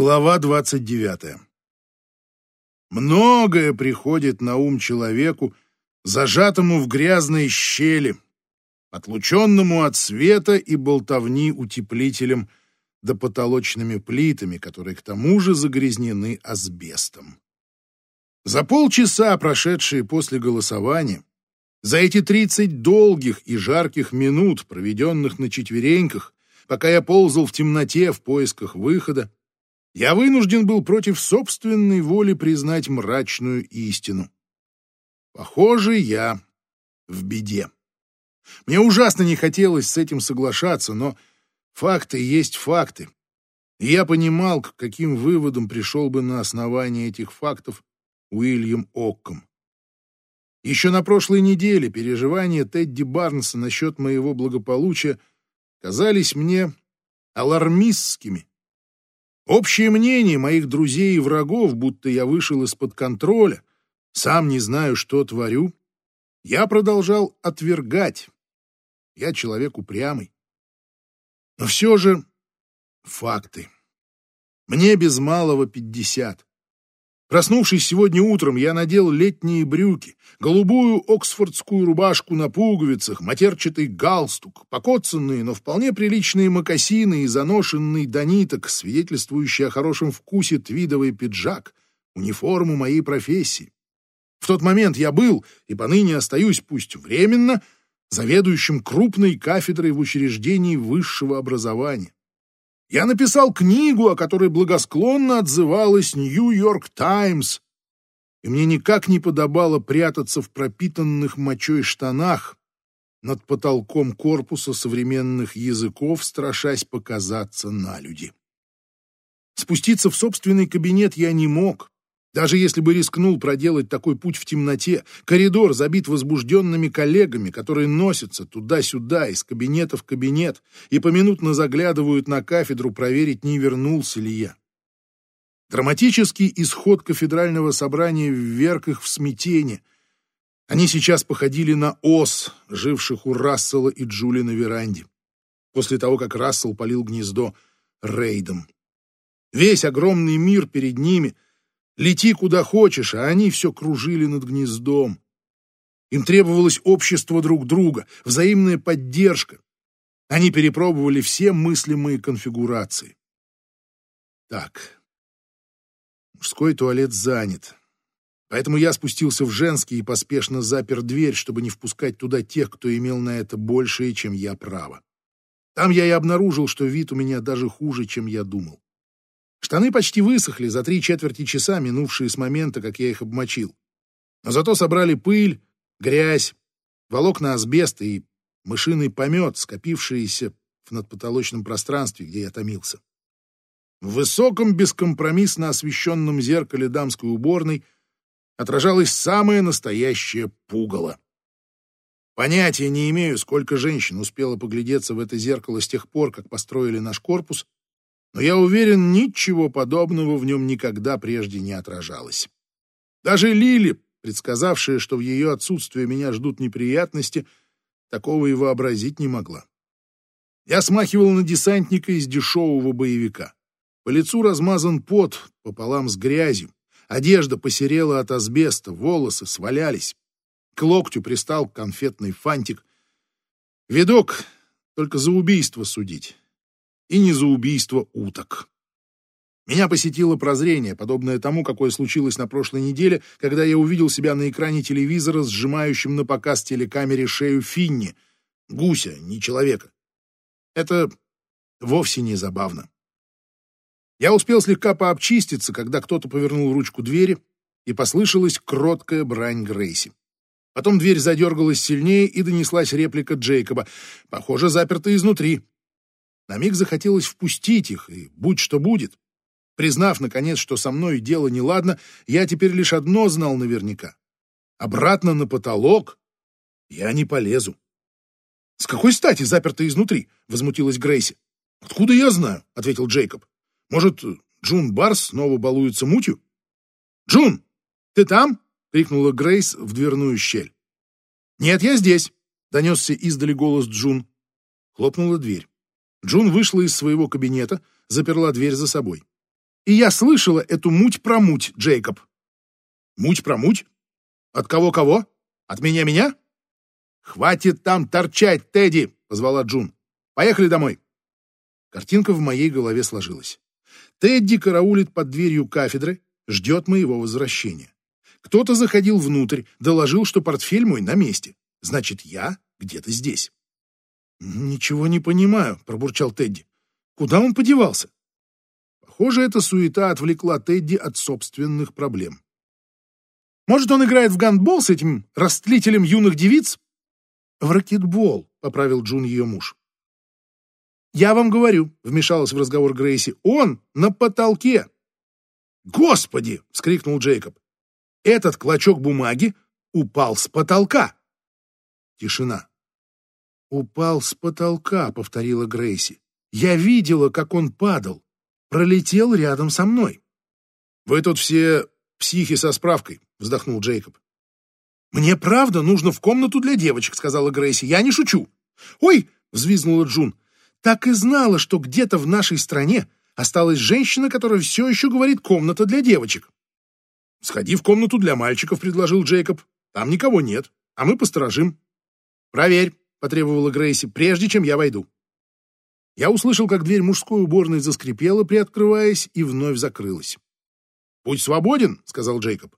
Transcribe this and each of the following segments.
Глава 29. Многое приходит на ум человеку, зажатому в грязной щели, отлученному от света и болтовни утеплителем да потолочными плитами, которые к тому же загрязнены асбестом. За полчаса, прошедшие после голосования, за эти тридцать долгих и жарких минут, проведенных на четвереньках, пока я ползал в темноте в поисках выхода, я вынужден был против собственной воли признать мрачную истину. Похоже, я в беде. Мне ужасно не хотелось с этим соглашаться, но факты есть факты. И я понимал, к каким выводам пришел бы на основании этих фактов Уильям Окком. Еще на прошлой неделе переживания Тедди Барнса насчет моего благополучия казались мне алармистскими Общее мнение моих друзей и врагов, будто я вышел из-под контроля, сам не знаю, что творю, я продолжал отвергать. Я человек упрямый. Но все же факты. Мне без малого пятьдесят. Проснувшись сегодня утром, я надел летние брюки, голубую оксфордскую рубашку на пуговицах, матерчатый галстук, покоцанные, но вполне приличные мокасины и заношенный до ниток, свидетельствующий о хорошем вкусе твидовый пиджак, униформу моей профессии. В тот момент я был, и поныне остаюсь, пусть временно, заведующим крупной кафедрой в учреждении высшего образования. Я написал книгу, о которой благосклонно отзывалась «Нью-Йорк Таймс», и мне никак не подобало прятаться в пропитанных мочой штанах над потолком корпуса современных языков, страшась показаться на люди. Спуститься в собственный кабинет я не мог, даже если бы рискнул проделать такой путь в темноте, коридор забит возбужденными коллегами, которые носятся туда-сюда, из кабинета в кабинет, и поминутно заглядывают на кафедру проверить, не вернулся ли я. Драматический исход кафедрального собрания вверг их в смятение. Они сейчас походили на ос, живших у Рассела и Джули на веранде, после того, как Рассел полил гнездо рейдом. Весь огромный мир перед ними — Лети куда хочешь, а они все кружили над гнездом. Им требовалось общество друг друга, взаимная поддержка. Они перепробовали все мыслимые конфигурации. Так, мужской туалет занят. Поэтому я спустился в женский и поспешно запер дверь, чтобы не впускать туда тех, кто имел на это большее, чем я право. Там я и обнаружил, что вид у меня даже хуже, чем я думал. Штаны почти высохли за три четверти часа, минувшие с момента, как я их обмочил. Но зато собрали пыль, грязь, волокна асбеста и мышиный помет, скопившиеся в надпотолочном пространстве, где я томился. В высоком, бескомпромиссно освещенном зеркале дамской уборной отражалось самое настоящее пугало. Понятия не имею, сколько женщин успело поглядеться в это зеркало с тех пор, как построили наш корпус, но я уверен, ничего подобного в нем никогда прежде не отражалось. Даже Лили, предсказавшая, что в ее отсутствие меня ждут неприятности, такого и вообразить не могла. Я смахивал на десантника из дешевого боевика. По лицу размазан пот пополам с грязью, одежда посерела от асбеста, волосы свалялись. К локтю пристал конфетный фантик. Видок только за убийство судить и не за убийство уток. Меня посетило прозрение, подобное тому, какое случилось на прошлой неделе, когда я увидел себя на экране телевизора, сжимающим на показ телекамере шею Финни, гуся, не человека. Это вовсе не забавно. Я успел слегка пообчиститься, когда кто-то повернул ручку двери, и послышалась кроткая брань Грейси. Потом дверь задергалась сильнее, и донеслась реплика Джейкоба. Похоже, заперта изнутри. На миг захотелось впустить их, и будь что будет. Признав, наконец, что со мной дело неладно, я теперь лишь одно знал наверняка. Обратно на потолок я не полезу. «С какой стати заперто изнутри?» — возмутилась Грейси. «Откуда я знаю?» — ответил Джейкоб. «Может, Джун Барс снова балуется мутью?» «Джун, ты там?» — крикнула Грейс в дверную щель. «Нет, я здесь», — донесся издали голос Джун. Хлопнула дверь. Джун вышла из своего кабинета, заперла дверь за собой. И я слышала эту муть про муть, Джейкоб. Муть про муть? От кого-кого? От меня-меня? Хватит там торчать, Тедди, позвала Джун. Поехали домой. Картинка в моей голове сложилась. Тедди караулит под дверью кафедры, ждет моего возвращения. Кто-то заходил внутрь, доложил, что портфель мой на месте. Значит, я где-то здесь. «Ничего не понимаю», — пробурчал Тедди. «Куда он подевался?» Похоже, эта суета отвлекла Тедди от собственных проблем. «Может, он играет в гандбол с этим растлителем юных девиц?» «В ракетбол», — поправил Джун ее муж. «Я вам говорю», — вмешалась в разговор Грейси, — «он на потолке». «Господи!» — вскрикнул Джейкоб. «Этот клочок бумаги упал с потолка». Тишина. «Упал с потолка», — повторила Грейси. «Я видела, как он падал. Пролетел рядом со мной». «Вы тут все психи со справкой», — вздохнул Джейкоб. «Мне правда нужно в комнату для девочек», — сказала Грейси. «Я не шучу». «Ой!» — взвизгнула Джун. «Так и знала, что где-то в нашей стране осталась женщина, которая все еще говорит «комната для девочек». «Сходи в комнату для мальчиков», — предложил Джейкоб. «Там никого нет, а мы посторожим». «Проверь», — потребовала Грейси, — «прежде чем я войду». Я услышал, как дверь мужской уборной заскрипела, приоткрываясь, и вновь закрылась. «Будь свободен», — сказал Джейкоб.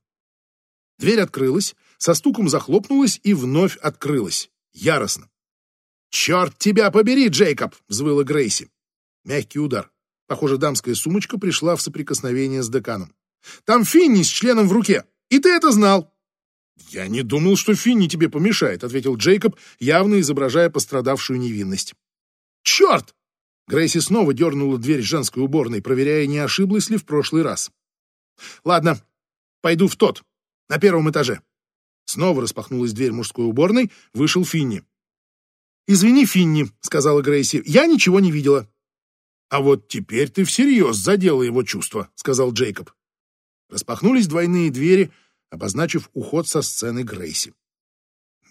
Дверь открылась, со стуком захлопнулась и вновь открылась. Яростно. «Черт тебя побери, Джейкоб!» — взвыла Грейси. Мягкий удар. Похоже, дамская сумочка пришла в соприкосновение с деканом. «Там Финни с членом в руке, и ты это знал!» «Я не думал, что Финни тебе помешает», — ответил Джейкоб, явно изображая пострадавшую невинность. «Черт!» Грейси снова дернула дверь женской уборной, проверяя, не ошиблась ли в прошлый раз. «Ладно, пойду в тот, на первом этаже». Снова распахнулась дверь мужской уборной, вышел Финни. «Извини, Финни», — сказала Грейси, — «я ничего не видела». «А вот теперь ты всерьез задела его чувства», — сказал Джейкоб. Распахнулись двойные двери, обозначив уход со сцены Грейси.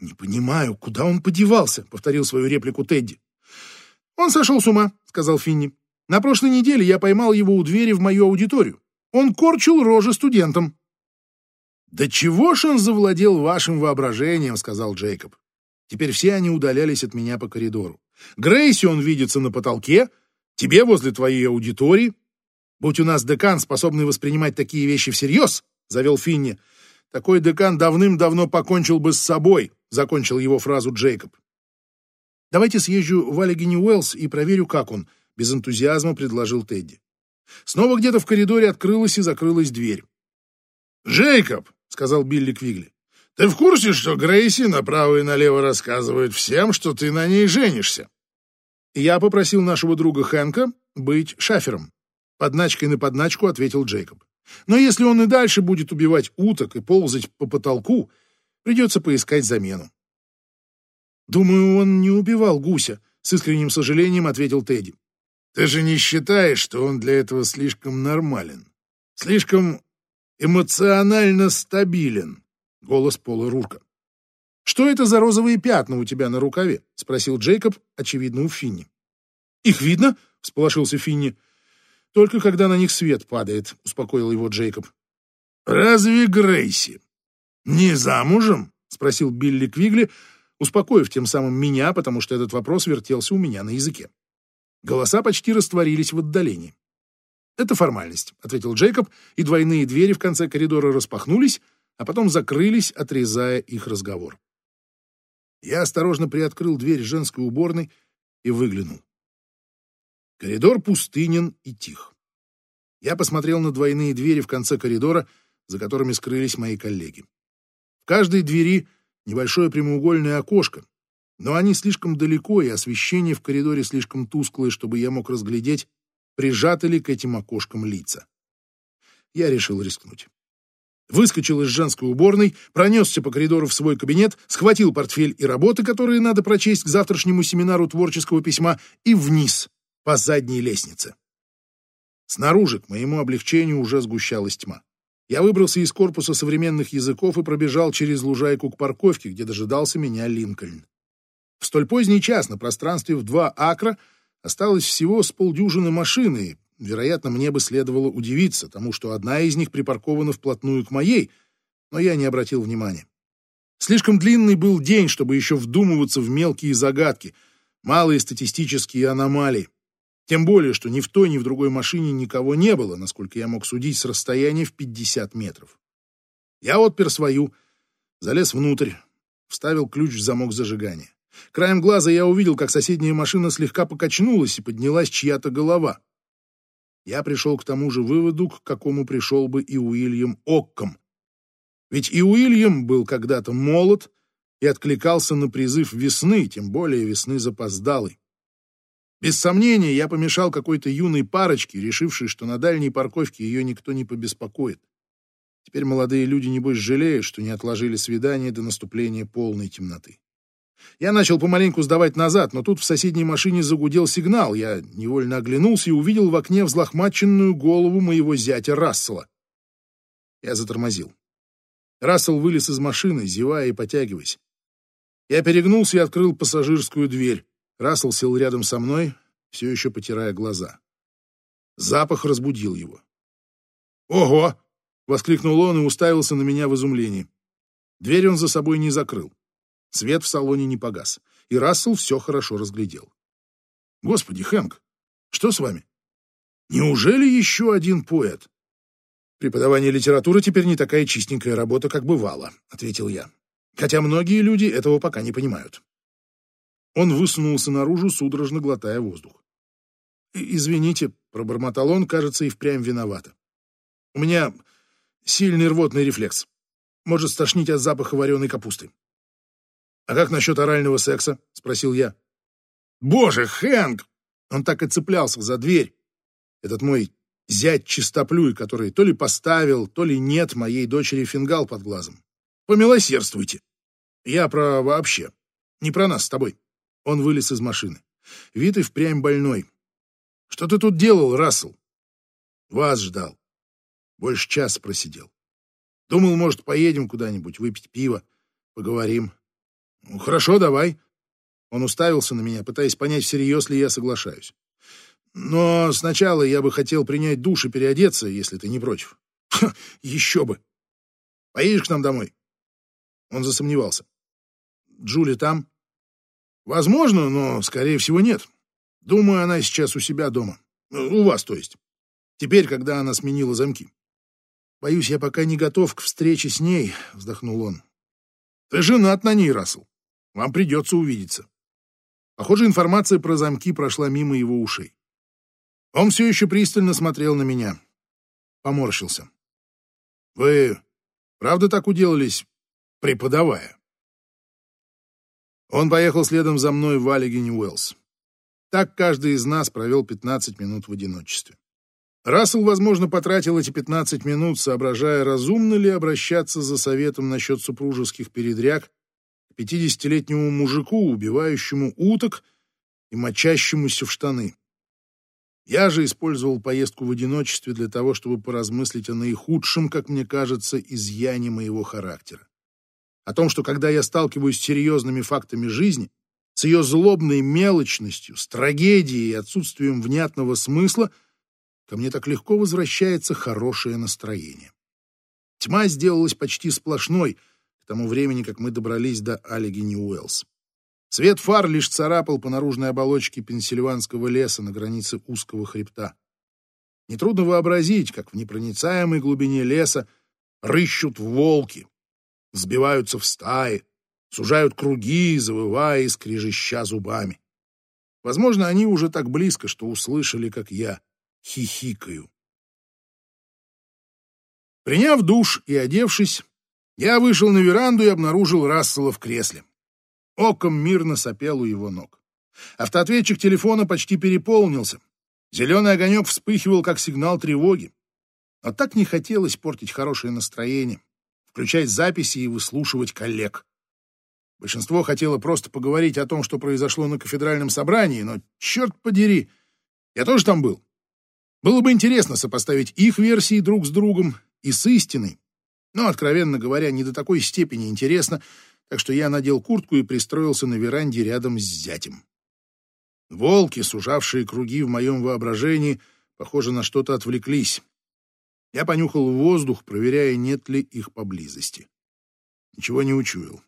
«Не понимаю, куда он подевался?» — повторил свою реплику Тедди. «Он сошел с ума», — сказал Финни. «На прошлой неделе я поймал его у двери в мою аудиторию. Он корчил рожи студентам». «Да чего ж он завладел вашим воображением?» — сказал Джейкоб. Теперь все они удалялись от меня по коридору. Грейси он видится на потолке, тебе возле твоей аудитории. Будь у нас декан, способный воспринимать такие вещи всерьез, — завел Финни, такой декан давным-давно покончил бы с собой, закончил его фразу Джейкоб. Давайте съезжу в Аллигени Уэллс и проверю, как он, без энтузиазма предложил Тедди. Снова где-то в коридоре открылась и закрылась дверь. «Джейкоб», — сказал Билли Квигли, — «ты в курсе, что Грейси направо и налево рассказывает всем, что ты на ней женишься?» Я попросил нашего друга Хэнка быть шафером. Подначкой на подначку ответил Джейкоб. Но если он и дальше будет убивать уток и ползать по потолку, придется поискать замену. «Думаю, он не убивал гуся», — с искренним сожалением ответил Тедди. «Ты же не считаешь, что он для этого слишком нормален? Слишком эмоционально стабилен?» — голос Пола Рурка. «Что это за розовые пятна у тебя на рукаве?» — спросил Джейкоб, очевидно, у Финни. «Их видно?» — всполошился Финни. Только когда на них свет падает, успокоил его Джейкоб. Разве Грейси не замужем? спросил Билли Квигли, успокоив тем самым меня, потому что этот вопрос вертелся у меня на языке. Голоса почти растворились в отдалении. «Это формальность», — ответил Джейкоб, и двойные двери в конце коридора распахнулись, а потом закрылись, отрезая их разговор. Я осторожно приоткрыл дверь женской уборной и выглянул. Коридор пустынен и тих. Я посмотрел на двойные двери в конце коридора, за которыми скрылись мои коллеги. В каждой двери небольшое прямоугольное окошко, но они слишком далеко, и освещение в коридоре слишком тусклое, чтобы я мог разглядеть, прижаты ли к этим окошкам лица. Я решил рискнуть. Выскочил из женской уборной, пронесся по коридору в свой кабинет, схватил портфель и работы, которые надо прочесть к завтрашнему семинару творческого письма, и вниз, по задней лестнице. Снаружи, к моему облегчению, уже сгущалась тьма. Я выбрался из корпуса современных языков и пробежал через лужайку к парковке, где дожидался меня Линкольн. В столь поздний час на пространстве в два акра осталось всего с полдюжины машин, и вероятно, мне бы следовало удивиться тому, что одна из них припаркована вплотную к моей, но я не обратил внимания. Слишком длинный был день, чтобы еще вдумываться в мелкие загадки, малые статистические аномалии. Тем более, что ни в той, ни в другой машине никого не было, насколько я мог судить с расстояния в 50 метров. Я отпер свою, залез внутрь, вставил ключ в замок зажигания. Краем глаза я увидел, как соседняя машина слегка покачнулась и поднялась чья-то голова. Я пришел к тому же выводу, к какому пришел бы и Уильям Окком, ведь и Уильям был когда-то молод и откликался на призыв весны, тем более весны запоздалой. Без сомнения, я помешал какой-то юной парочке, решившей, что на дальней парковке ее никто не побеспокоит. Теперь молодые люди, небось, жалеют, что не отложили свидание до наступления полной темноты. Я начал помаленьку сдавать назад, но тут в соседней машине загудел сигнал. Я невольно оглянулся и увидел в окне взлохмаченную голову моего зятя Рассела. Я затормозил. Рассел вылез из машины, зевая и потягиваясь. Я перегнулся и открыл пассажирскую дверь. Рассел сел рядом со мной, все еще потирая глаза. Запах разбудил его. «Ого!» — воскликнул он и уставился на меня в изумлении. Дверь он за собой не закрыл. Свет в салоне не погас, и Рассел все хорошо разглядел. «Господи, Хэнк, что с вами? Неужели еще один поэт?» «Преподавание литературы теперь не такая чистенькая работа, как бывало», — ответил я. «Хотя многие люди этого пока не понимают». Он высунулся наружу, судорожно глотая воздух. «Извините», — пробормотал он, кажется, и впрямь виновата. «У меня сильный рвотный рефлекс. Может стошнить от запаха вареной капусты». «А как насчет орального секса?» — спросил я. «Боже, Хэнк!» Он так и цеплялся за дверь. Этот мой зять чистоплюй, который то ли поставил, то ли нет моей дочери фингал под глазом. Помилосердствуйте. Я про вообще. Не про нас с тобой. Он вылез из машины. Вид и впрямь больной. Что ты тут делал, Рассел? Вас ждал. Больше часа просидел. Думал, может, поедем куда-нибудь, выпить пиво, поговорим. Ну, хорошо, давай. Он уставился на меня, пытаясь понять, всерьез ли я соглашаюсь. Но сначала я бы хотел принять душ и переодеться, если ты не против. Ха, еще бы. Поедешь к нам домой? Он засомневался. Джули там? Возможно, но, скорее всего, нет. Думаю, она сейчас у себя дома. У вас, то есть. Теперь, когда она сменила замки. Боюсь, я пока не готов к встрече с ней, вздохнул он. Ты женат на ней, Рассел. Вам придется увидеться. Похоже, информация про замки прошла мимо его ушей. Он все еще пристально смотрел на меня. Поморщился. «Вы правда так уделались, преподавая?» Он поехал следом за мной в Аллигени Уэллс. Так каждый из нас провел 15 минут в одиночестве. Рассел, возможно, потратил эти 15 минут, соображая, разумно ли обращаться за советом насчет супружеских передряг к 50-летнему мужику, убивающему уток и мочащемуся в штаны. Я же использовал поездку в одиночестве для того, чтобы поразмыслить о наихудшем, как мне кажется, изъяне моего характера. О том, что когда я сталкиваюсь с серьезными фактами жизни, с ее злобной мелочностью, с трагедией и отсутствием внятного смысла, ко мне так легко возвращается хорошее настроение. Тьма сделалась почти сплошной к тому времени, как мы добрались до Аллигени Уэллс. Свет фар лишь царапал по наружной оболочке пенсильванского леса на границе узкого хребта. Нетрудно вообразить, как в непроницаемой глубине леса рыщут волки, сбиваются в стаи, сужают круги, завывая и скрежеща зубами. Возможно, они уже так близко, что услышали, как я хихикаю. Приняв душ и одевшись, я вышел на веранду и обнаружил Рассела в кресле. Оком мирно сопел у его ног. Автоответчик телефона почти переполнился. Зеленый огонек вспыхивал, как сигнал тревоги. Но так не хотелось портить хорошее настроение, включать записи и выслушивать коллег. Большинство хотело просто поговорить о том, что произошло на кафедральном собрании, но, черт подери, я тоже там был. Было бы интересно сопоставить их версии друг с другом и с истиной. Но, откровенно говоря, не до такой степени интересно, так что я надел куртку и пристроился на веранде рядом с зятем. Волки, сужавшие круги в моем воображении, Похоже, на что-то отвлеклись. Я понюхал воздух, проверяя, нет ли их поблизости. Ничего не учуял.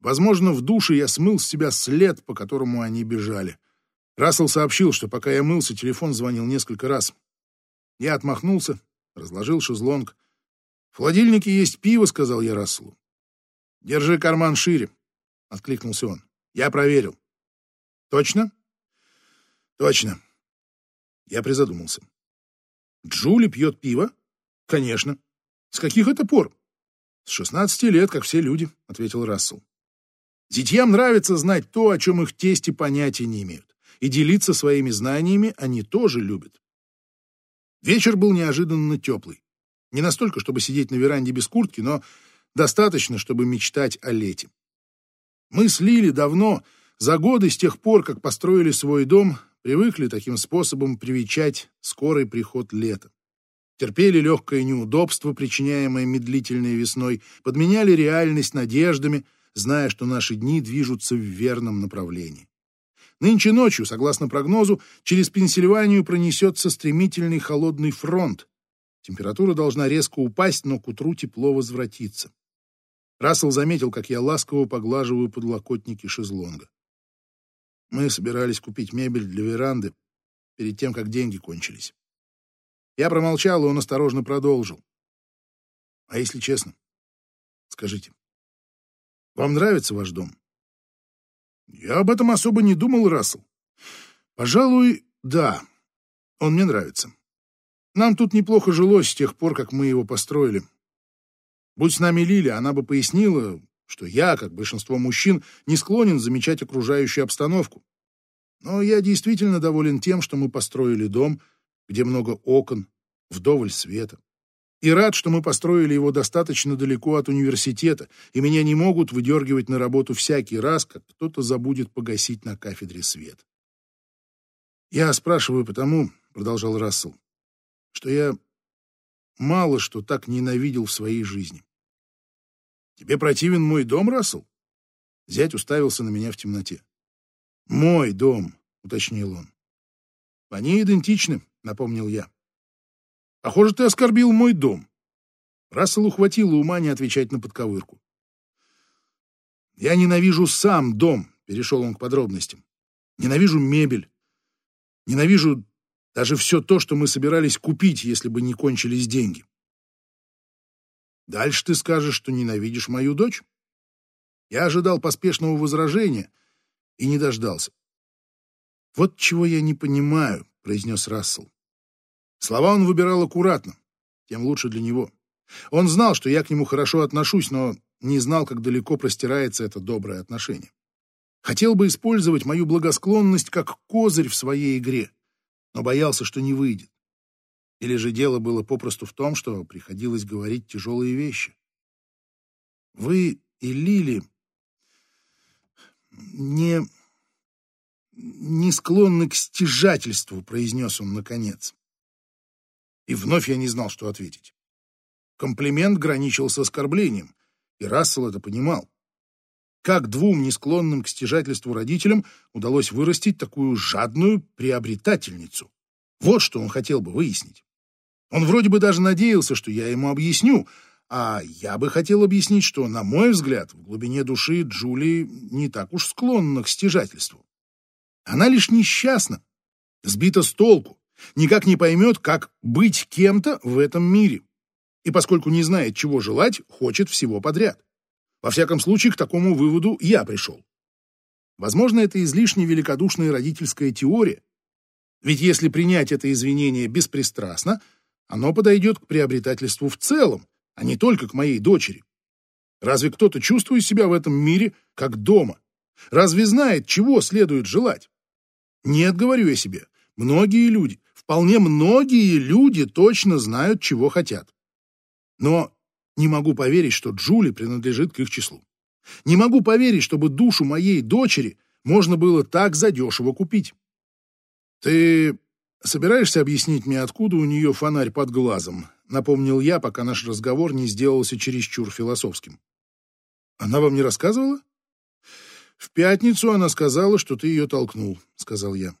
Возможно, в душе я смыл с себя след, по которому они бежали. Рассел сообщил, что пока я мылся, телефон звонил несколько раз. Я отмахнулся, разложил шезлонг. «В холодильнике есть пиво», — сказал я Расселу. «Держи карман шире», — откликнулся он. «Я проверил». «Точно?» «Точно». Я призадумался. «Джули пьет пиво?» «Конечно». «С каких это пор?» «С шестнадцати лет, как все люди», — ответил Рассел. «Зятьям нравится знать то, о чем их тести понятия не имеют и делиться своими знаниями они тоже любят. Вечер был неожиданно теплый. Не настолько, чтобы сидеть на веранде без куртки, но достаточно, чтобы мечтать о лете. Мы с Лили давно, за годы с тех пор, как построили свой дом, привыкли таким способом привечать скорый приход лета. Терпели легкое неудобство, причиняемое медлительной весной, подменяли реальность надеждами, зная, что наши дни движутся в верном направлении. Нынче ночью, согласно прогнозу, через Пенсильванию пронесется стремительный холодный фронт. Температура должна резко упасть, но к утру тепло возвратится. Рассел заметил, как я ласково поглаживаю подлокотники шезлонга. Мы собирались купить мебель для веранды перед тем, как деньги кончились. Я промолчал, и он осторожно продолжил. А если честно, скажите, вам нравится ваш дом? Я об этом особо не думал, Рассел. Пожалуй, да. Он мне нравится. Нам тут неплохо жилось с тех пор, как мы его построили. Будь с нами Лили, она бы пояснила, что я, как большинство мужчин, не склонен замечать окружающую обстановку. Но я действительно доволен тем, что мы построили дом, где много окон, вдоволь света и рад, что мы построили его достаточно далеко от университета, и меня не могут выдергивать на работу всякий раз, как кто-то забудет погасить на кафедре свет. «Я спрашиваю потому, — продолжал Рассел, — что я мало что так ненавидел в своей жизни. Тебе противен мой дом, Рассел?» Зять уставился на меня в темноте. «Мой дом», — уточнил он. «Они идентичны», — напомнил я. Похоже, ты оскорбил мой дом. Расселу хватило ума не отвечать на подковырку. Я ненавижу сам дом, перешел он к подробностям. Ненавижу мебель. Ненавижу даже все то, что мы собирались купить, если бы не кончились деньги. Дальше ты скажешь, что ненавидишь мою дочь? Я ожидал поспешного возражения и не дождался. Вот чего я не понимаю, произнес Рассел. Слова он выбирал аккуратно, тем лучше для него. Он знал, что я к нему хорошо отношусь, но не знал, как далеко простирается это доброе отношение. Хотел бы использовать мою благосклонность как козырь в своей игре, но боялся, что не выйдет. Или же дело было попросту в том, что приходилось говорить тяжелые вещи. Вы и Лили не... не склонны к стяжательству, произнес он наконец. И вновь я не знал, что ответить. Комплимент граничил с оскорблением, и Рассел это понимал. Как двум несклонным к стяжательству родителям удалось вырастить такую жадную приобретательницу? Вот что он хотел бы выяснить. Он вроде бы даже надеялся, что я ему объясню, а я бы хотел объяснить, что, на мой взгляд, в глубине души Джули не так уж склонна к стяжательству. Она лишь несчастна, сбита с толку, никак не поймет, как быть кем-то в этом мире. И поскольку не знает, чего желать, хочет всего подряд. Во всяком случае, к такому выводу я пришел. Возможно, это излишне великодушная родительская теория. Ведь если принять это извинение беспристрастно, оно подойдет к приобретательству в целом, а не только к моей дочери. Разве кто-то чувствует себя в этом мире как дома? Разве знает, чего следует желать? Нет, говорю я себе, многие люди, вполне многие люди точно знают, чего хотят. Но не могу поверить, что Джули принадлежит к их числу. Не могу поверить, чтобы душу моей дочери можно было так задешево купить. Ты собираешься объяснить мне, откуда у нее фонарь под глазом? Напомнил я, пока наш разговор не сделался чересчур философским. Она вам не рассказывала? В пятницу она сказала, что ты ее толкнул, сказал я.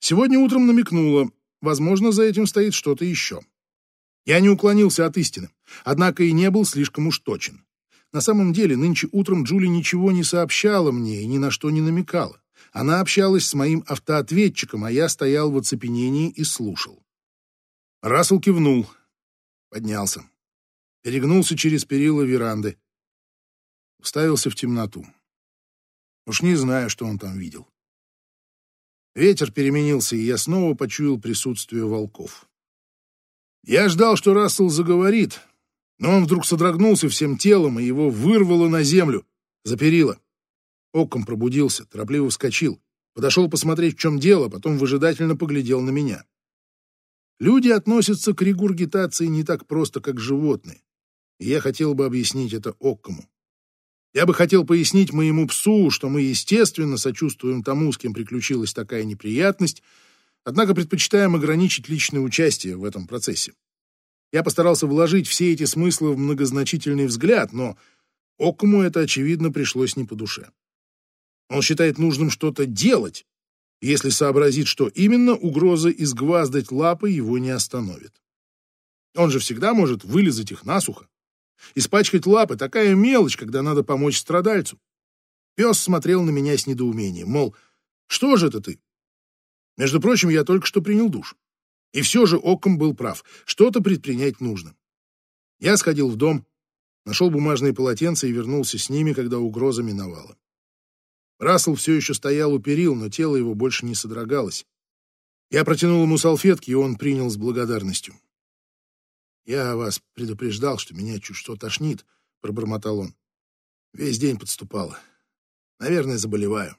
Сегодня утром намекнула, возможно, за этим стоит что-то еще. Я не уклонился от истины, однако и не был слишком уж точен. На самом деле, нынче утром Джули ничего не сообщала мне и ни на что не намекала. Она общалась с моим автоответчиком, а я стоял в оцепенении и слушал. Рассел кивнул, поднялся, перегнулся через перила веранды, уставился в темноту. Уж не знаю, что он там видел. Ветер переменился, и я снова почуял присутствие волков. Я ждал, что Рассел заговорит, но он вдруг содрогнулся всем телом, и его вырвало на землю, за перила. Оком пробудился, торопливо вскочил, подошел посмотреть, в чем дело, потом выжидательно поглядел на меня. Люди относятся к регургитации не так просто, как животные, и я хотел бы объяснить это Оккому. Я бы хотел пояснить моему псу, что мы, естественно, сочувствуем тому, с кем приключилась такая неприятность, однако предпочитаем ограничить личное участие в этом процессе. Я постарался вложить все эти смыслы в многозначительный взгляд, но Окому это, очевидно, пришлось не по душе. Он считает нужным что-то делать, если сообразит, что именно угроза изгваздать лапы его не остановит. Он же всегда может вылезать их насухо. Испачкать лапы — такая мелочь, когда надо помочь страдальцу. Пес смотрел на меня с недоумением, мол, что же это ты? Между прочим, я только что принял душ. И все же Оком был прав, что-то предпринять нужно. Я сходил в дом, нашел бумажные полотенца и вернулся с ними, когда угроза миновала. Рассел все еще стоял у перил, но тело его больше не содрогалось. Я протянул ему салфетки, и он принял с благодарностью. «Я вас предупреждал, что меня чуть что тошнит», — пробормотал он. «Весь день подступало. Наверное, заболеваю».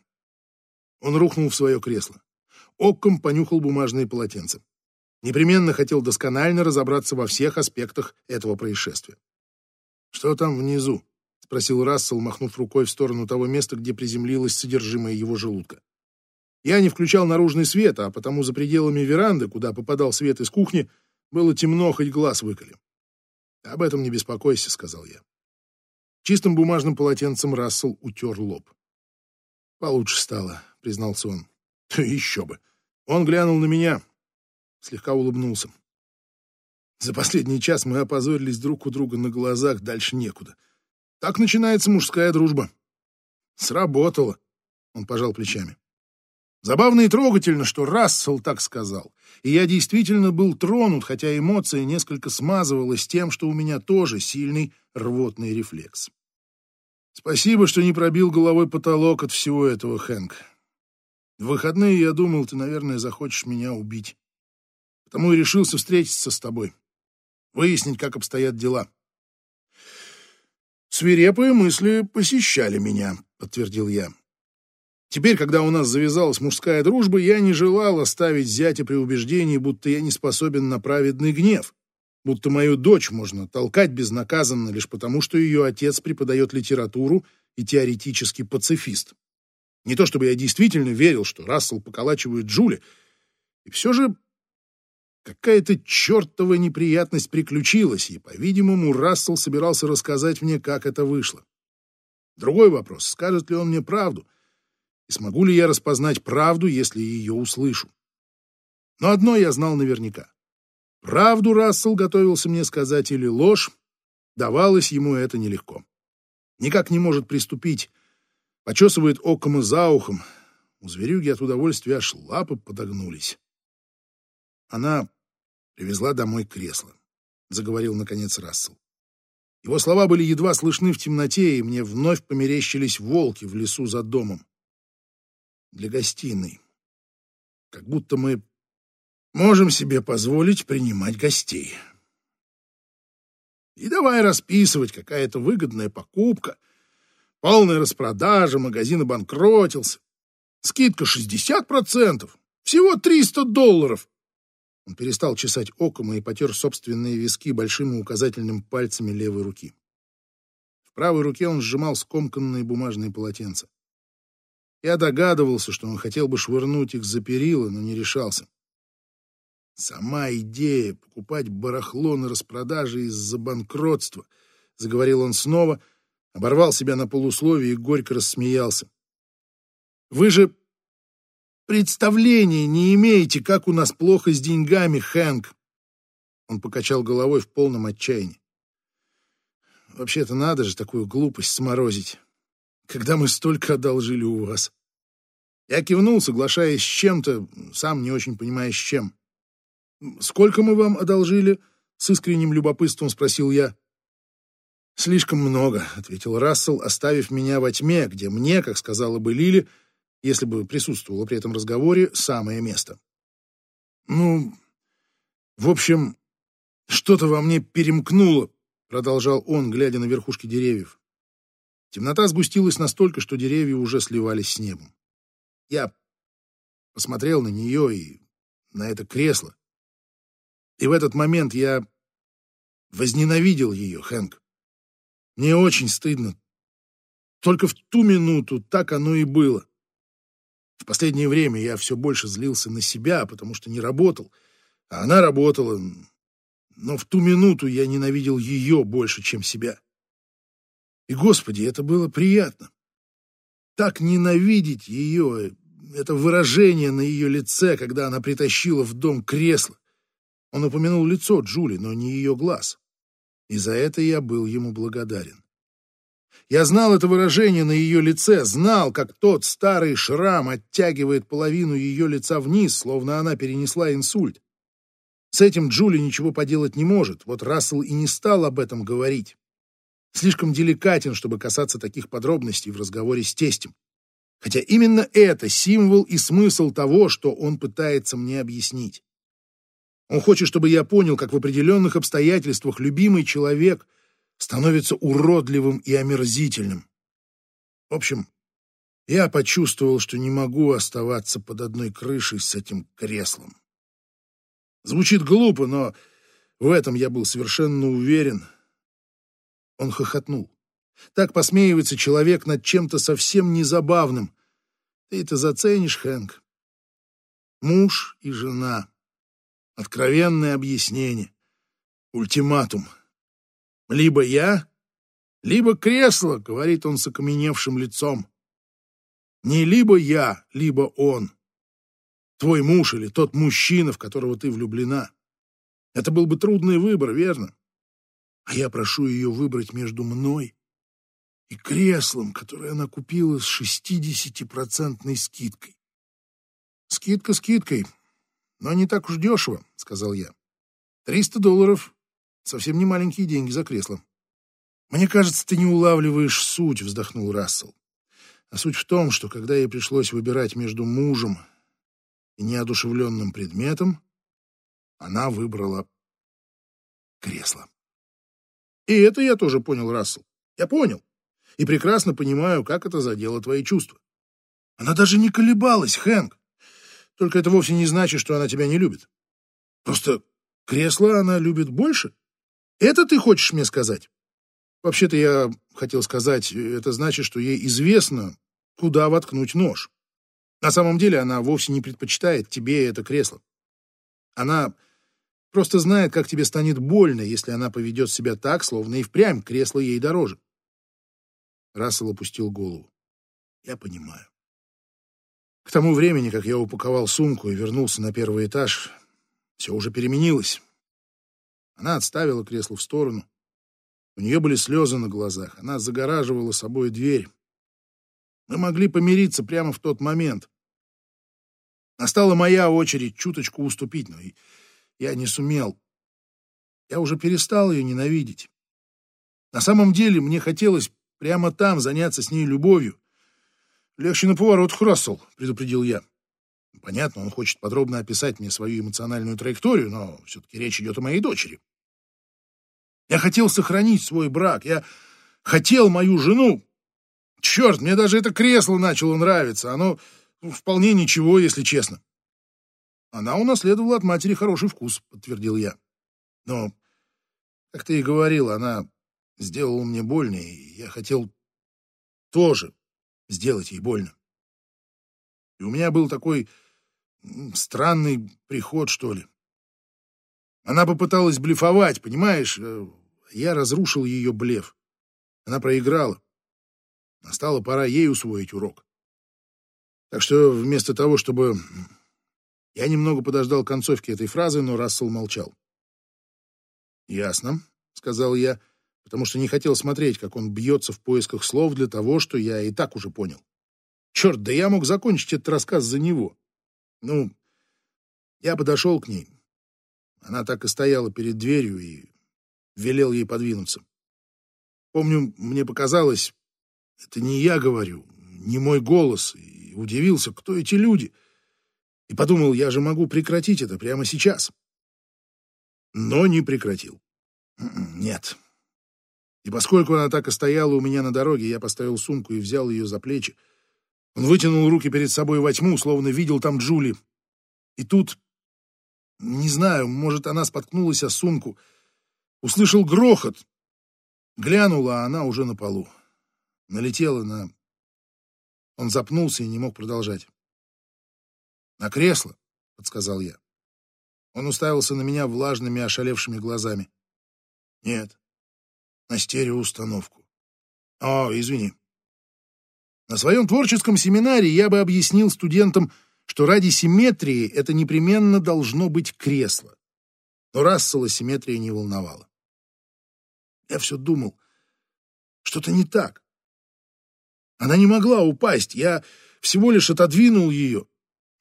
Он рухнул в свое кресло. Окком понюхал бумажные полотенца. Непременно хотел досконально разобраться во всех аспектах этого происшествия. «Что там внизу?» — спросил Рассел, махнув рукой в сторону того места, где приземлилось содержимое его желудка. Я не включал наружный свет, а потому за пределами веранды, куда попадал свет из кухни, было темно, хоть глаз выколи. «Об этом не беспокойся», — сказал я. Чистым бумажным полотенцем Рассел утер лоб. «Получше стало», — признался он. «Еще бы». Он глянул на меня, слегка улыбнулся. За последний час мы опозорились друг у друга на глазах, дальше некуда. Так начинается мужская дружба. Сработало. Он пожал плечами. Забавно и трогательно, что Рассел так сказал. И я действительно был тронут, хотя эмоция несколько смазывалась тем, что у меня тоже сильный рвотный рефлекс. Спасибо, что не пробил головой потолок от всего этого, Хэнк. В выходные я думал, ты, наверное, захочешь меня убить. Потому и решился встретиться с тобой. Выяснить, как обстоят дела. Свирепые мысли посещали меня, подтвердил я. Теперь, когда у нас завязалась мужская дружба, я не желал оставить зятя при убеждении, будто я не способен на праведный гнев, будто мою дочь можно толкать безнаказанно лишь потому, что ее отец преподает литературу и теоретически пацифист. Не то чтобы я действительно верил, что Рассел поколачивает Джули, и все же какая-то чертова неприятность приключилась, и, по-видимому, Рассел собирался рассказать мне, как это вышло. Другой вопрос, скажет ли он мне правду — и смогу ли я распознать правду, если ее услышу. Но одно я знал наверняка. Правду Рассел готовился мне сказать или ложь, давалось ему это нелегко. Никак не может приступить, почесывает оком и за ухом. У зверюги от удовольствия аж лапы подогнулись. Она привезла домой кресло, заговорил наконец Рассел. Его слова были едва слышны в темноте, и мне вновь померещились волки в лесу за домом для гостиной. Как будто мы можем себе позволить принимать гостей. И давай расписывать, какая-то выгодная покупка, полная распродажа, магазин обанкротился. Скидка 60%, всего 300 долларов. Он перестал чесать оком и потер собственные виски большим указательным пальцами левой руки. В правой руке он сжимал скомканные бумажные полотенца. Я догадывался, что он хотел бы швырнуть их за перила, но не решался. Сама идея покупать барахло на распродаже из-за банкротства, заговорил он снова, оборвал себя на полусловие и горько рассмеялся. Вы же представления не имеете, как у нас плохо с деньгами, Хэнк. Он покачал головой в полном отчаянии. Вообще-то надо же такую глупость сморозить, когда мы столько одолжили у вас. Я кивнул, соглашаясь с чем-то, сам не очень понимая с чем. «Сколько мы вам одолжили?» — с искренним любопытством спросил я. «Слишком много», — ответил Рассел, оставив меня во тьме, где мне, как сказала бы Лили, если бы присутствовала при этом разговоре, самое место. «Ну, в общем, что-то во мне перемкнуло», — продолжал он, глядя на верхушки деревьев. Темнота сгустилась настолько, что деревья уже сливались с небом. Я посмотрел на нее и на это кресло. И в этот момент я возненавидел ее, Хэнк. Мне очень стыдно. Только в ту минуту так оно и было. В последнее время я все больше злился на себя, потому что не работал, а она работала. Но в ту минуту я ненавидел ее больше, чем себя. И, Господи, это было приятно. Так ненавидеть ее, это выражение на ее лице, когда она притащила в дом кресло. Он упомянул лицо Джули, но не ее глаз. И за это я был ему благодарен. Я знал это выражение на ее лице, знал, как тот старый шрам оттягивает половину ее лица вниз, словно она перенесла инсульт. С этим Джули ничего поделать не может, вот Рассел и не стал об этом говорить. Слишком деликатен, чтобы касаться таких подробностей в разговоре с тестем. Хотя именно это символ и смысл того, что он пытается мне объяснить. Он хочет, чтобы я понял, как в определенных обстоятельствах любимый человек становится уродливым и омерзительным. В общем, я почувствовал, что не могу оставаться под одной крышей с этим креслом. Звучит глупо, но в этом я был совершенно уверен. Он хохотнул. Так посмеивается человек над чем-то совсем незабавным. Ты это заценишь, Хэнк. Муж и жена. Откровенное объяснение. Ультиматум. Либо я, либо кресло, говорит он с окаменевшим лицом. Не либо я, либо он. Твой муж или тот мужчина, в которого ты влюблена. Это был бы трудный выбор, верно? А я прошу ее выбрать между мной и креслом, которое она купила с шестидесятипроцентной скидкой. Скидка скидкой, но не так уж дешево, сказал я. Триста долларов — совсем не маленькие деньги за кресло. Мне кажется, ты не улавливаешь суть, вздохнул Рассел. А суть в том, что когда ей пришлось выбирать между мужем и неодушевленным предметом, она выбрала кресло. И это я тоже понял, Рассел. Я понял и прекрасно понимаю, как это задело твои чувства. Она даже не колебалась, Хэнк. Только это вовсе не значит, что она тебя не любит. Просто кресло она любит больше. Это ты хочешь мне сказать? Вообще-то я хотел сказать, это значит, что ей известно, куда воткнуть нож. На самом деле она вовсе не предпочитает тебе это кресло. Она просто знает, как тебе станет больно, если она поведет себя так, словно и впрямь кресло ей дороже. Рассел опустил голову. Я понимаю. К тому времени, как я упаковал сумку и вернулся на первый этаж, все уже переменилось. Она отставила кресло в сторону. У нее были слезы на глазах. Она загораживала собой дверь. Мы могли помириться прямо в тот момент. Настала моя очередь чуточку уступить, но я не сумел. Я уже перестал ее ненавидеть. На самом деле мне хотелось Прямо там заняться с ней любовью. Легче на поворот, Рассел, предупредил я. Понятно, он хочет подробно описать мне свою эмоциональную траекторию, но все-таки речь идет о моей дочери. Я хотел сохранить свой брак. Я хотел мою жену. Черт, мне даже это кресло начало нравиться. Оно вполне ничего, если честно. Она унаследовала от матери хороший вкус, подтвердил я. Но, как ты и говорил, она сделала мне больно, и я хотел тоже сделать ей больно. И у меня был такой странный приход, что ли. Она попыталась блефовать, понимаешь? Я разрушил ее блеф. Она проиграла. Настала пора ей усвоить урок. Так что вместо того, чтобы... Я немного подождал концовки этой фразы, но Рассел молчал. «Ясно», — сказал я, потому что не хотел смотреть, как он бьется в поисках слов для того, что я и так уже понял. Черт, да я мог закончить этот рассказ за него. Ну, я подошел к ней. Она так и стояла перед дверью и велел ей подвинуться. Помню, мне показалось, это не я говорю, не мой голос, и удивился, кто эти люди. И подумал, я же могу прекратить это прямо сейчас. Но не прекратил. М-м, нет. И поскольку она так и стояла у меня на дороге, я поставил сумку и взял ее за плечи. Он вытянул руки перед собой во тьму, словно видел там Джули. И тут, не знаю, может, она споткнулась о сумку, услышал грохот. Глянула, а она уже на полу. Налетела на он запнулся и не мог продолжать. «На кресло», — подсказал я. Он уставился на меня влажными, ошалевшими глазами. «Нет, на стереоустановку». «О, извини». На своем творческом семинаре я бы объяснил студентам, что ради симметрии это непременно должно быть кресло. Но Рассела симметрия не волновала. Я все думал, что-то не так. Она не могла упасть, я всего лишь отодвинул ее.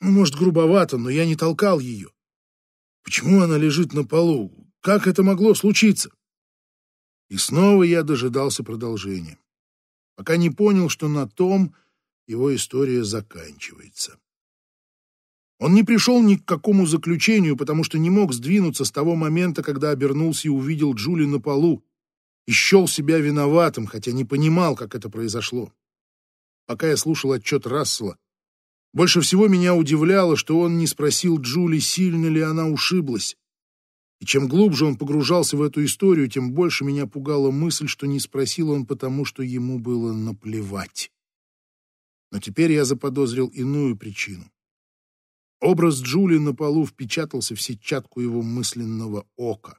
Ну, может, грубовато, но я не толкал ее. Почему она лежит на полу? Как это могло случиться? И снова я дожидался продолжения, пока не понял, что на том его история заканчивается. Он не пришел ни к какому заключению, потому что не мог сдвинуться с того момента, когда обернулся и увидел Джули на полу, и счел себя виноватым, хотя не понимал, как это произошло пока я слушал отчет Рассела. Больше всего меня удивляло, что он не спросил Джули, сильно ли она ушиблась. И чем глубже он погружался в эту историю, тем больше меня пугала мысль, что не спросил он потому, что ему было наплевать. Но теперь я заподозрил иную причину. Образ Джули на полу впечатался в сетчатку его мысленного ока.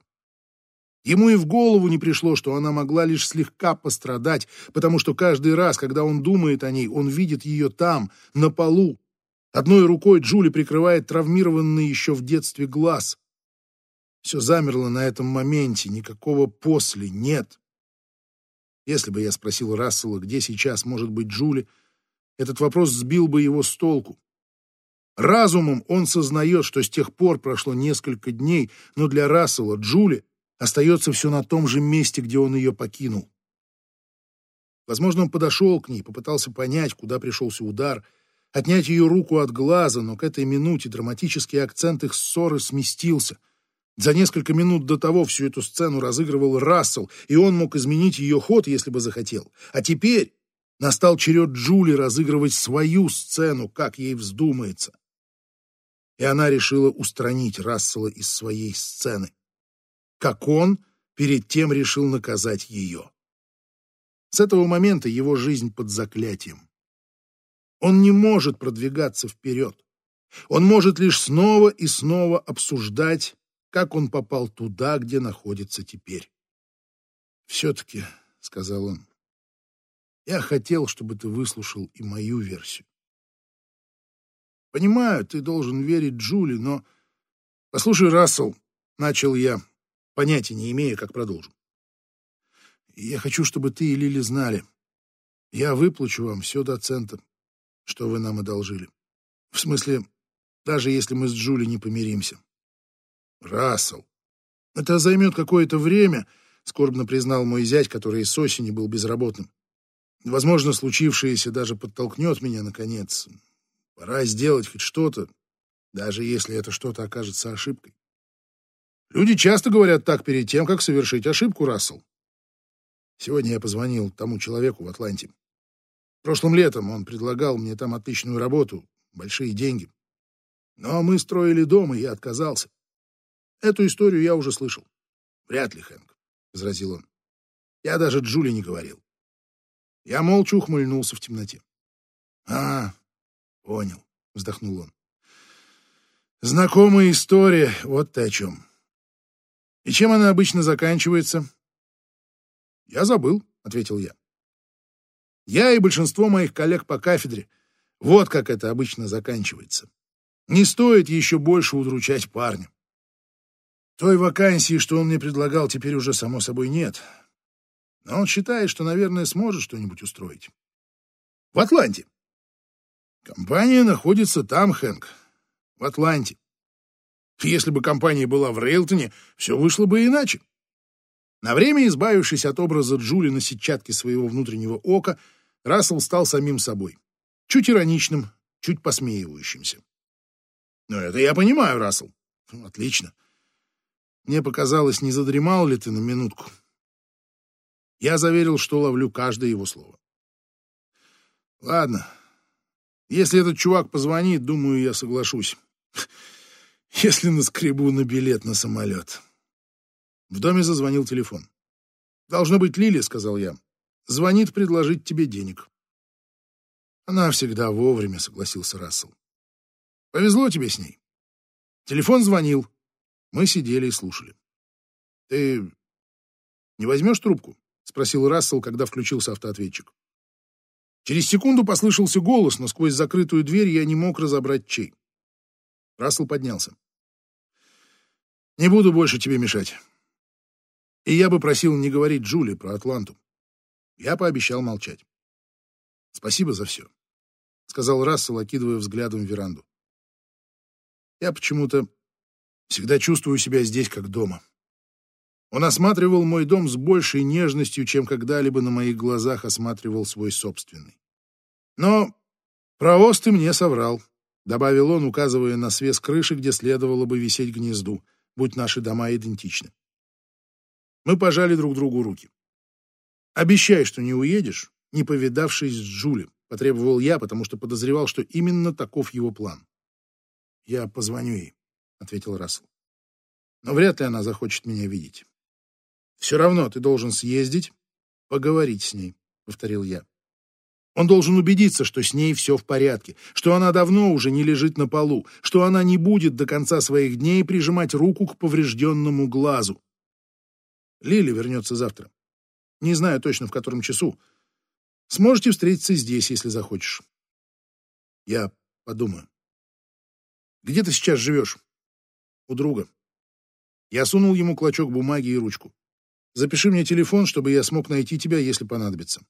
Ему и в голову не пришло, что она могла лишь слегка пострадать, потому что каждый раз, когда он думает о ней, он видит ее там, на полу. Одной рукой Джули прикрывает травмированный еще в детстве глаз. Все замерло на этом моменте, никакого «после» нет. Если бы я спросил Рассела, где сейчас может быть Джули, этот вопрос сбил бы его с толку. Разумом он сознает, что с тех пор прошло несколько дней, но для Рассела Джули остается все на том же месте, где он ее покинул. Возможно, он подошел к ней, попытался понять, куда пришелся удар, отнять ее руку от глаза, но к этой минуте драматический акцент их ссоры сместился. За несколько минут до того всю эту сцену разыгрывал Рассел, и он мог изменить ее ход, если бы захотел. А теперь настал черед Джули разыгрывать свою сцену, как ей вздумается. И она решила устранить Рассела из своей сцены как он перед тем решил наказать ее. С этого момента его жизнь под заклятием. Он не может продвигаться вперед. Он может лишь снова и снова обсуждать, как он попал туда, где находится теперь. «Все-таки», — сказал он, — «я хотел, чтобы ты выслушал и мою версию. Понимаю, ты должен верить Джули, но... Послушай, Рассел, — начал я, понятия не имея, как продолжу. Я хочу, чтобы ты и Лили знали. Я выплачу вам все до цента, что вы нам одолжили. В смысле, даже если мы с Джули не помиримся. Рассел, это займет какое-то время, скорбно признал мой зять, который с осени был безработным. Возможно, случившееся даже подтолкнет меня, наконец. Пора сделать хоть что-то, даже если это что-то окажется ошибкой. Люди часто говорят так перед тем, как совершить ошибку, Рассел. Сегодня я позвонил тому человеку в Атланте. Прошлым летом он предлагал мне там отличную работу, большие деньги. Но мы строили дом, и я отказался. Эту историю я уже слышал. Вряд ли, Хэнк, — возразил он. Я даже Джули не говорил. Я молча ухмыльнулся в темноте. А, понял, — вздохнул он. Знакомая история, вот ты о чем. И чем она обычно заканчивается? Я забыл, ответил я. Я и большинство моих коллег по кафедре Вот как это обычно заканчивается. Не стоит еще больше удручать парня. Той вакансии, что он мне предлагал, теперь уже, само собой, нет. Но он считает, что, наверное, сможет что-нибудь устроить. В Атланте. Компания находится там, Хэнк, в Атланте. Если бы компания была в Рейлтоне, все вышло бы иначе. На время избавившись от образа Джули на сетчатке своего внутреннего ока, Рассел стал самим собой. Чуть ироничным, чуть посмеивающимся. «Но это я понимаю, Рассел. Отлично. Мне показалось, не задремал ли ты на минутку?» Я заверил, что ловлю каждое его слово. «Ладно. Если этот чувак позвонит, думаю, я соглашусь. Если наскребу на билет на самолет». В доме зазвонил телефон. «Должно быть Лили», — сказал я. «Звонит предложить тебе денег». «Она всегда вовремя», — согласился Рассел. «Повезло тебе с ней». Телефон звонил. Мы сидели и слушали. «Ты не возьмешь трубку?» — спросил Рассел, когда включился автоответчик. Через секунду послышался голос, но сквозь закрытую дверь я не мог разобрать чей. Рассел поднялся. «Не буду больше тебе мешать. И я бы просил не говорить Джули про Атланту. Я пообещал молчать. Спасибо за все, сказал Рассел, окидывая взглядом веранду. Я почему-то всегда чувствую себя здесь как дома. Он осматривал мой дом с большей нежностью, чем когда-либо на моих глазах осматривал свой собственный. Но провоз ты мне соврал, добавил он, указывая на свес крыши, где следовало бы висеть гнезду, будь наши дома идентичны. Мы пожали друг другу руки. «Обещай, что не уедешь, не повидавшись с Джули», — потребовал я, потому что подозревал, что именно таков его план. «Я позвоню ей», — ответил Рассел. «Но вряд ли она захочет меня видеть». «Все равно ты должен съездить, поговорить с ней», — повторил я. Он должен убедиться, что с ней все в порядке, что она давно уже не лежит на полу, что она не будет до конца своих дней прижимать руку к поврежденному глазу. Лили вернется завтра. Не знаю точно, в котором часу. Сможете встретиться здесь, если захочешь. Я подумаю. Где ты сейчас живешь? У друга. Я сунул ему клочок бумаги и ручку. Запиши мне телефон, чтобы я смог найти тебя, если понадобится.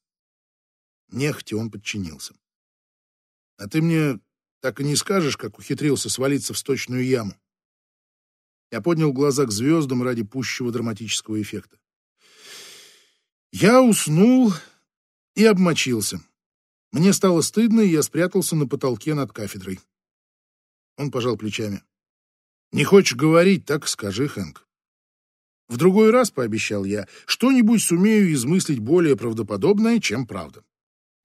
Нехотя он подчинился. А ты мне так и не скажешь, как ухитрился свалиться в сточную яму. Я поднял глаза к звездам ради пущего драматического эффекта. Я уснул и обмочился. Мне стало стыдно, и я спрятался на потолке над кафедрой. Он пожал плечами. «Не хочешь говорить, так скажи, Хэнк». В другой раз, пообещал я, что-нибудь сумею измыслить более правдоподобное, чем правда.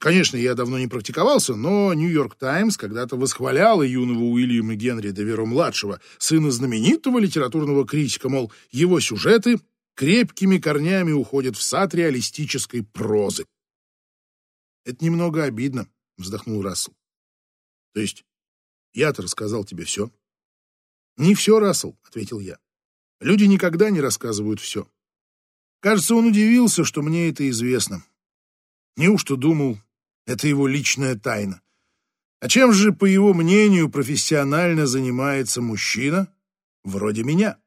Конечно, я давно не практиковался, но «Нью-Йорк Таймс» когда-то восхваляла юного Уильяма Генри Деверо-младшего, сына знаменитого литературного критика, мол, его сюжеты крепкими корнями уходят в сад реалистической прозы. «Это немного обидно», — вздохнул Рассел. «То есть я-то рассказал тебе все?» «Не все, Рассел», — ответил я. «Люди никогда не рассказывают все. Кажется, он удивился, что мне это известно. Неужто думал, это его личная тайна. А чем же, по его мнению, профессионально занимается мужчина вроде меня?